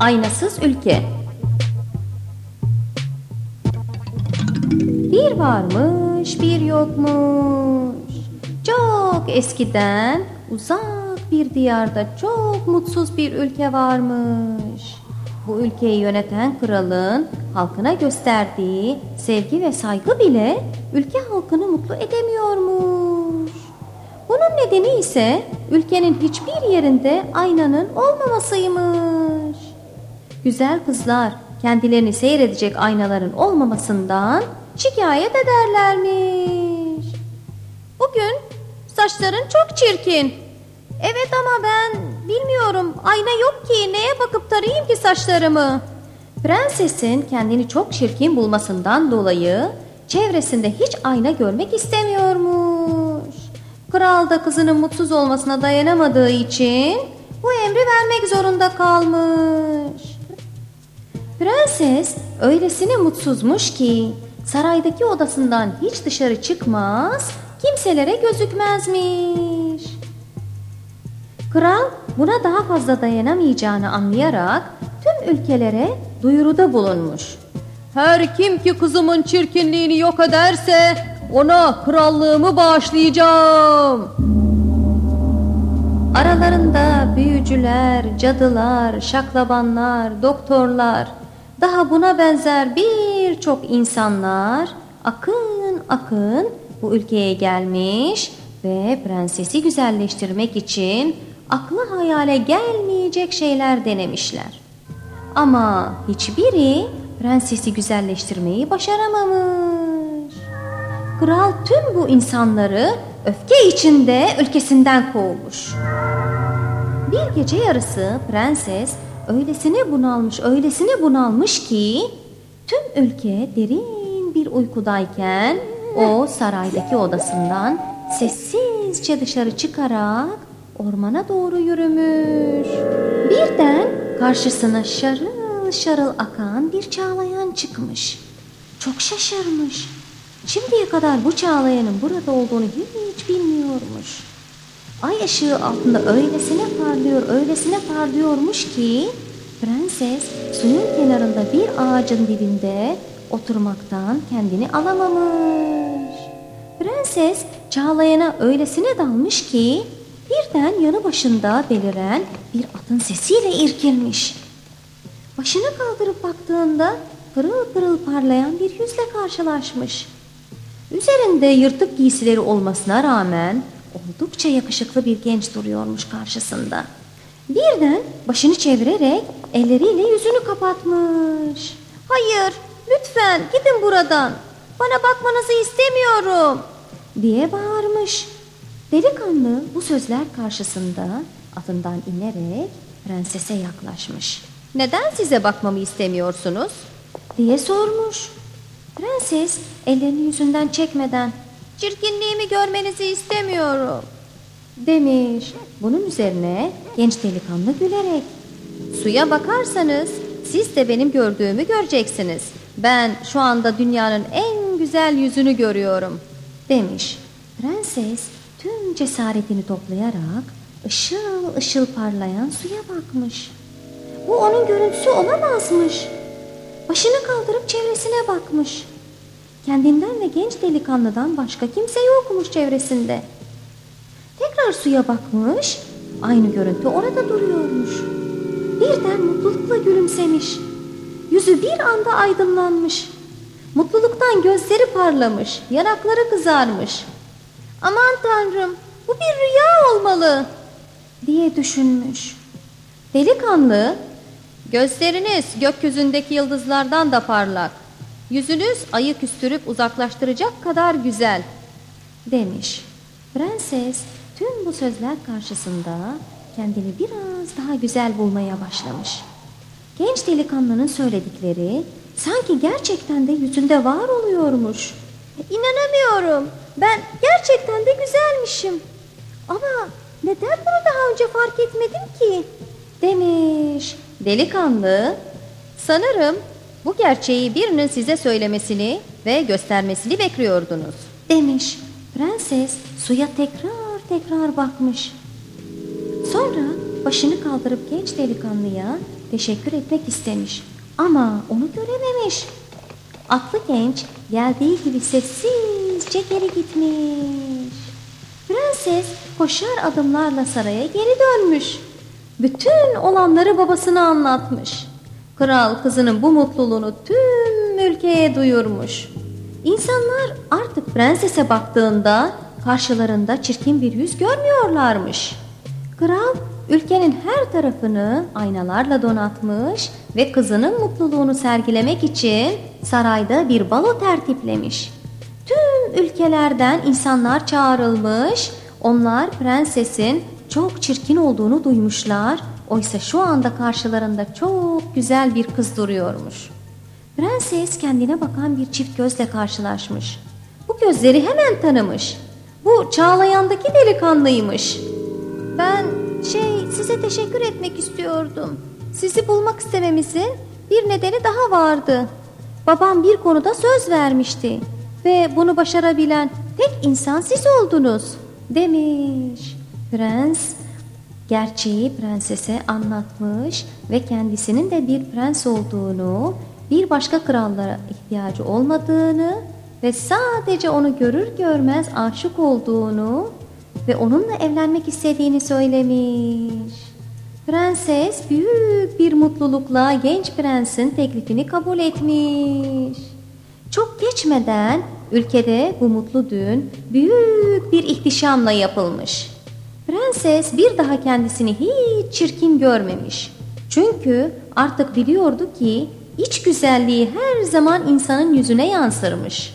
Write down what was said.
Aynasız Ülke. Bir varmış bir yokmuş. Çok eskiden uzak bir diyarda çok mutsuz bir ülke varmış. Bu ülkeyi yöneten kralın halkına gösterdiği sevgi ve saygı bile ülke halkını mutlu edemiyormuş. Bunun nedeni ise ülkenin hiçbir yerinde aynanın olmamasıymış. Güzel kızlar kendilerini seyredecek aynaların olmamasından şikayet ederlermiş. Bugün saçların çok çirkin. Evet ama ben bilmiyorum ayna yok ki neye bakıp tarayayım ki saçlarımı. Prensesin kendini çok çirkin bulmasından dolayı çevresinde hiç ayna görmek istemiyormuş. Kral da kızının mutsuz olmasına dayanamadığı için bu emri vermek zorunda kalmış. Prenses öylesine mutsuzmuş ki saraydaki odasından hiç dışarı çıkmaz, kimselere gözükmezmiş. Kral buna daha fazla dayanamayacağını anlayarak tüm ülkelere duyuruda bulunmuş. Her kim ki kızımın çirkinliğini yok ederse ona krallığımı bağışlayacağım. Aralarında büyücüler, cadılar, şaklabanlar, doktorlar, daha buna benzer birçok insanlar akın akın bu ülkeye gelmiş ve prensesi güzelleştirmek için aklı hayale gelmeyecek şeyler denemişler. Ama hiçbiri prensesi güzelleştirmeyi başaramamış. Kral tüm bu insanları öfke içinde ülkesinden kovmuş. Bir gece yarısı prenses öylesine bunalmış, öylesine bunalmış ki tüm ülke derin bir uykudayken o saraydaki odasından sessizce dışarı çıkarak ormana doğru yürümüş. Birden karşısına şarıl şarıl akan bir çağlayan çıkmış. Çok şaşırmış. Şimdiye kadar bu çağlayanın burada olduğunu hiç bilmiyormuş. Ay ışığı altında öylesine parlıyor, öylesine parlıyormuş ki prenses suyun kenarında bir ağacın dibinde oturmaktan kendini alamamış. Prenses çağlayana öylesine dalmış ki birden yanı başında beliren bir atın sesiyle irkilmiş. Başını kaldırıp baktığında pırıl pırıl parlayan bir yüzle karşılaşmış. Üzerinde yırtık giysileri olmasına rağmen oldukça yakışıklı bir genç duruyormuş karşısında. Birden başını çevirerek elleriyle yüzünü kapatmış. Hayır, lütfen gidin buradan. Bana bakmanızı istemiyorum diye bağırmış. Delikanlı bu sözler karşısında atından inerek prensese yaklaşmış. Neden size bakmamı istemiyorsunuz? diye sormuş. Prenses ellerini yüzünden çekmeden çirkinliğimi görmenizi istemiyorum demiş. Bunun üzerine genç delikanlı gülerek Suya bakarsanız siz de benim gördüğümü göreceksiniz. Ben şu anda dünyanın en güzel yüzünü görüyorum. demiş. Prenses tüm cesaretini toplayarak ışıl ışıl parlayan suya bakmış. Bu onun görüntüsü olamazmış. Başını kaldırıp çevresine bakmış. Kendinden ve genç delikanlıdan başka kimse yokmuş çevresinde. Tekrar suya bakmış. Aynı görüntü orada duruyormuş. Birden mutlulukla gülümsemiş. Yüzü bir anda aydınlanmış. Mutluluktan gözleri parlamış, yanakları kızarmış. Aman tanrım bu bir rüya olmalı diye düşünmüş. Delikanlı Gözleriniz gökyüzündeki yıldızlardan da parlak. Yüzünüz ayı küstürüp uzaklaştıracak kadar güzel. demiş. Prenses tüm bu sözler karşısında kendini biraz daha güzel bulmaya başlamış. Genç delikanlının söyledikleri sanki gerçekten de yüzünde var oluyormuş. İnanamıyorum. Ben gerçekten de güzelmişim. Ama neden bunu daha önce fark etmedim ki? Demiş. Delikanlı, sanırım bu gerçeği birinin size söylemesini ve göstermesini bekliyordunuz. Demiş. Prenses suya tekrar tekrar bakmış. Sonra başını kaldırıp genç delikanlıya teşekkür etmek istemiş ama onu görememiş. Atlı genç geldiği gibi sessizce geri gitmiş. Prenses koşar adımlarla saraya geri dönmüş. Bütün olanları babasına anlatmış. Kral kızının bu mutluluğunu tüm ülkeye duyurmuş. İnsanlar artık prensese baktığında karşılarında çirkin bir yüz görmüyorlarmış. Kral ülkenin her tarafını aynalarla donatmış ve kızının mutluluğunu sergilemek için sarayda bir balo tertiplemiş. Tüm ülkelerden insanlar çağrılmış, onlar prensesin çok çirkin olduğunu duymuşlar. Oysa şu anda karşılarında çok güzel bir kız duruyormuş. Prenses kendine bakan bir çift gözle karşılaşmış. Bu gözleri hemen tanımış. Bu Çağlayan'daki delikanlıymış. Ben şey size teşekkür etmek istiyordum. Sizi bulmak istememizin bir nedeni daha vardı. Babam bir konuda söz vermişti ve bunu başarabilen tek insan siz oldunuz demiş. Prens gerçeği prensese anlatmış ve kendisinin de bir prens olduğunu, bir başka krallara ihtiyacı olmadığını ve sadece onu görür görmez aşık olduğunu ve onunla evlenmek istediğini söylemiş. Prenses büyük bir mutlulukla genç prensin teklifini kabul etmiş. Çok geçmeden ülkede bu mutlu düğün büyük bir ihtişamla yapılmış. Prenses bir daha kendisini hiç çirkin görmemiş. Çünkü artık biliyordu ki iç güzelliği her zaman insanın yüzüne yansırmış.